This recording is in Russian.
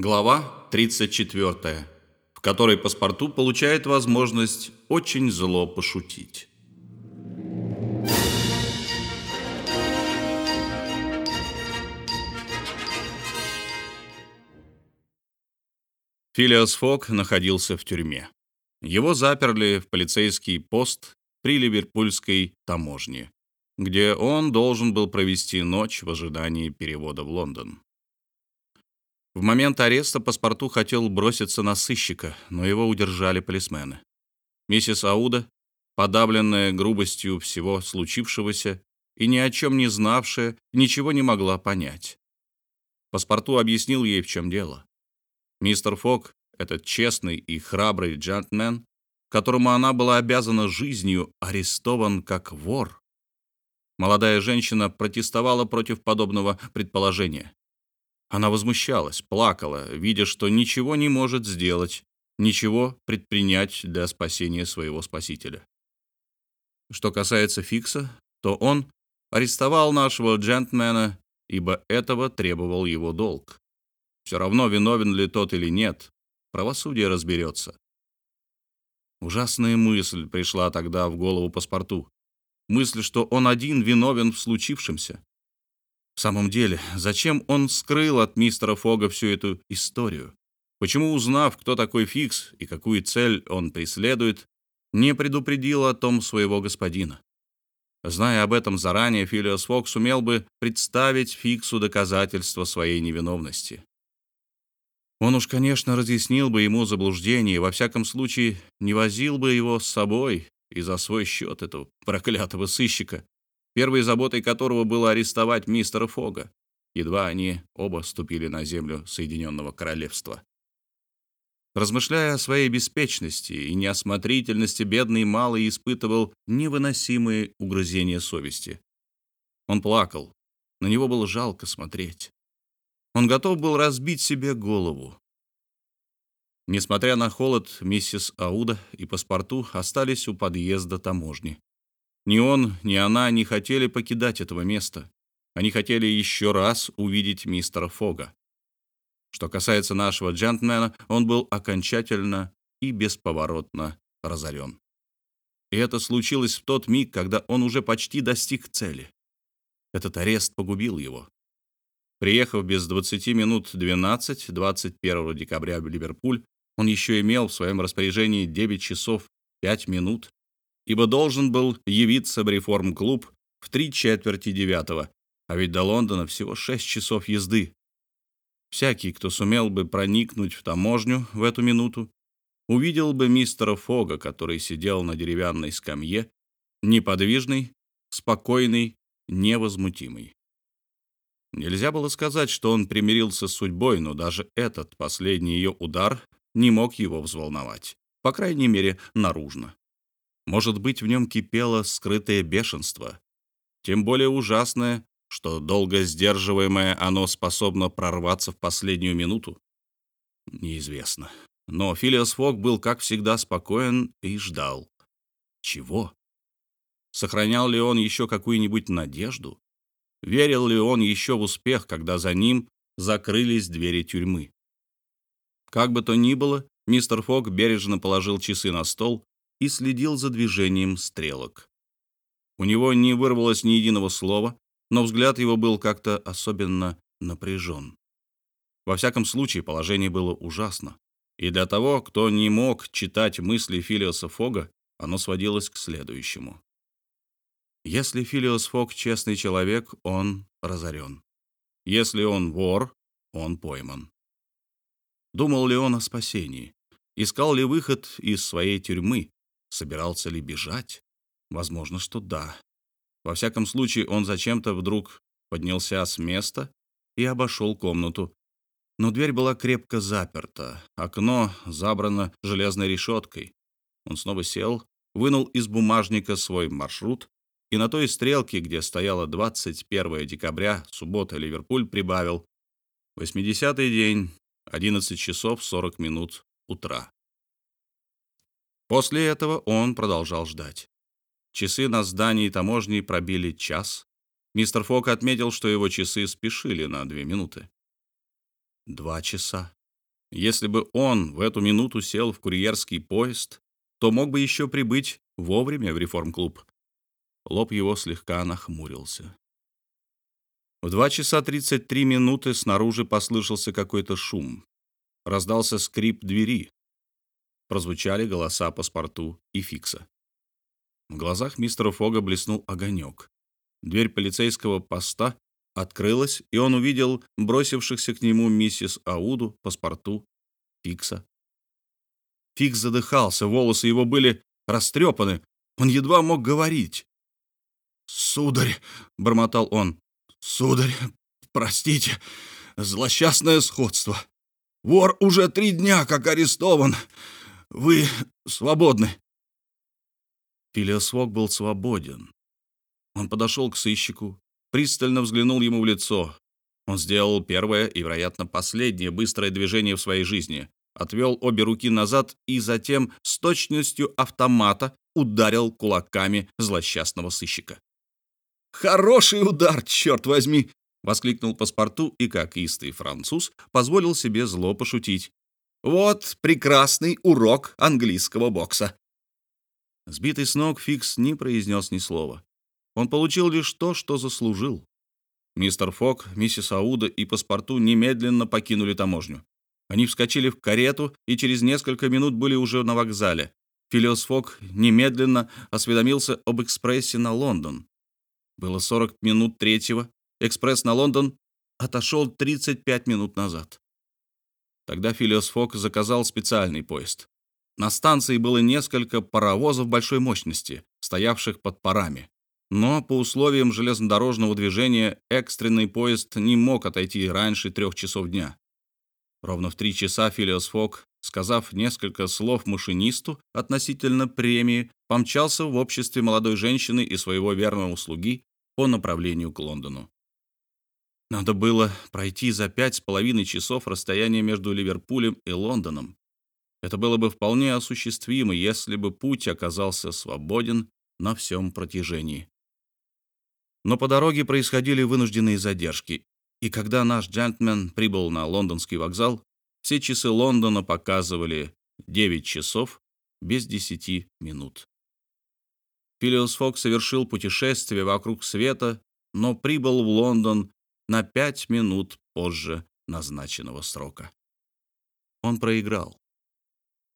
Глава 34, в которой паспорту получает возможность очень зло пошутить. Филиас Фок находился в тюрьме. Его заперли в полицейский пост при Ливерпульской таможне, где он должен был провести ночь в ожидании перевода в Лондон. В момент ареста паспорту хотел броситься на сыщика, но его удержали полисмены. Миссис Ауда, подавленная грубостью всего случившегося и ни о чем не знавшая, ничего не могла понять. Паспорту объяснил ей, в чем дело. Мистер Фок, этот честный и храбрый джентльмен, которому она была обязана жизнью, арестован как вор. Молодая женщина протестовала против подобного предположения. Она возмущалась, плакала, видя, что ничего не может сделать, ничего предпринять для спасения своего спасителя. Что касается Фикса, то он арестовал нашего джентльмена, ибо этого требовал его долг. Все равно, виновен ли тот или нет, правосудие разберется. Ужасная мысль пришла тогда в голову паспорту. Мысль, что он один виновен в случившемся. В самом деле, зачем он скрыл от мистера Фога всю эту историю? Почему, узнав, кто такой Фикс и какую цель он преследует, не предупредил о том своего господина? Зная об этом заранее, Филиос Фок сумел бы представить Фиксу доказательства своей невиновности. Он уж, конечно, разъяснил бы ему заблуждение, во всяком случае, не возил бы его с собой и за свой счет этого проклятого сыщика, первой заботой которого было арестовать мистера Фога, едва они оба ступили на землю Соединенного Королевства. Размышляя о своей беспечности и неосмотрительности, бедный малый испытывал невыносимые угрызения совести. Он плакал, на него было жалко смотреть. Он готов был разбить себе голову. Несмотря на холод, миссис Ауда и паспорту остались у подъезда таможни. Ни он, ни она не хотели покидать этого места. Они хотели еще раз увидеть мистера Фога. Что касается нашего джентльмена, он был окончательно и бесповоротно разорен. И это случилось в тот миг, когда он уже почти достиг цели. Этот арест погубил его. Приехав без 20 минут 12, 21 декабря в Ливерпуль, он еще имел в своем распоряжении 9 часов 5 минут ибо должен был явиться в реформ-клуб в три четверти девятого, а ведь до Лондона всего шесть часов езды. Всякий, кто сумел бы проникнуть в таможню в эту минуту, увидел бы мистера Фога, который сидел на деревянной скамье, неподвижный, спокойный, невозмутимый. Нельзя было сказать, что он примирился с судьбой, но даже этот последний ее удар не мог его взволновать, по крайней мере, наружно. Может быть, в нем кипело скрытое бешенство, тем более ужасное, что долго сдерживаемое оно способно прорваться в последнюю минуту? Неизвестно. Но Филиас Фок был, как всегда, спокоен и ждал. Чего? Сохранял ли он еще какую-нибудь надежду? Верил ли он еще в успех, когда за ним закрылись двери тюрьмы? Как бы то ни было, мистер Фок бережно положил часы на стол и следил за движением стрелок. У него не вырвалось ни единого слова, но взгляд его был как-то особенно напряжен. Во всяком случае, положение было ужасно. И для того, кто не мог читать мысли Филиоса Фога, оно сводилось к следующему. Если Филиос Фог честный человек, он разорен. Если он вор, он пойман. Думал ли он о спасении? Искал ли выход из своей тюрьмы? Собирался ли бежать? Возможно, что да. Во всяком случае, он зачем-то вдруг поднялся с места и обошел комнату. Но дверь была крепко заперта, окно забрано железной решеткой. Он снова сел, вынул из бумажника свой маршрут и на той стрелке, где стояло 21 декабря, суббота, Ливерпуль, прибавил 80-й день, 11 часов 40 минут утра. После этого он продолжал ждать. Часы на здании таможни пробили час. Мистер Фок отметил, что его часы спешили на две минуты. Два часа. Если бы он в эту минуту сел в курьерский поезд, то мог бы еще прибыть вовремя в реформ-клуб. Лоб его слегка нахмурился. В 2 часа 33 минуты снаружи послышался какой-то шум. Раздался скрип двери. Прозвучали голоса паспорту и фикса. В глазах мистера Фога блеснул огонек. Дверь полицейского поста открылась, и он увидел бросившихся к нему миссис Ауду, паспорту, Фикса. Фикс задыхался, волосы его были растрепаны, он едва мог говорить. «Сударь», — бормотал он, — «сударь, простите, злосчастное сходство. Вор уже три дня как арестован. Вы свободны». Филиас был свободен. Он подошел к сыщику, пристально взглянул ему в лицо. Он сделал первое и, вероятно, последнее быстрое движение в своей жизни. Отвел обе руки назад и затем с точностью автомата ударил кулаками злосчастного сыщика. «Хороший удар, черт возьми!» — воскликнул паспорту и, как истый француз, позволил себе зло пошутить. «Вот прекрасный урок английского бокса!» Сбитый с ног, Фикс не произнес ни слова. Он получил лишь то, что заслужил. Мистер Фок, миссис Ауда и паспорту немедленно покинули таможню. Они вскочили в карету и через несколько минут были уже на вокзале. Филиос Фок немедленно осведомился об экспрессе на Лондон. Было 40 минут третьего. Экспресс на Лондон отошел 35 минут назад. Тогда Филиос Фок заказал специальный поезд. На станции было несколько паровозов большой мощности, стоявших под парами. Но по условиям железнодорожного движения экстренный поезд не мог отойти раньше трех часов дня. Ровно в три часа Филиос Фок, сказав несколько слов машинисту относительно премии, помчался в обществе молодой женщины и своего верного слуги по направлению к Лондону. Надо было пройти за пять с половиной часов расстояние между Ливерпулем и Лондоном, это было бы вполне осуществимо, если бы путь оказался свободен на всем протяжении. Но по дороге происходили вынужденные задержки, и когда наш джентльмен прибыл на лондонский вокзал, все часы Лондона показывали 9 часов без 10 минут. Филиос Фок совершил путешествие вокруг света, но прибыл в Лондон на 5 минут позже назначенного срока. Он проиграл.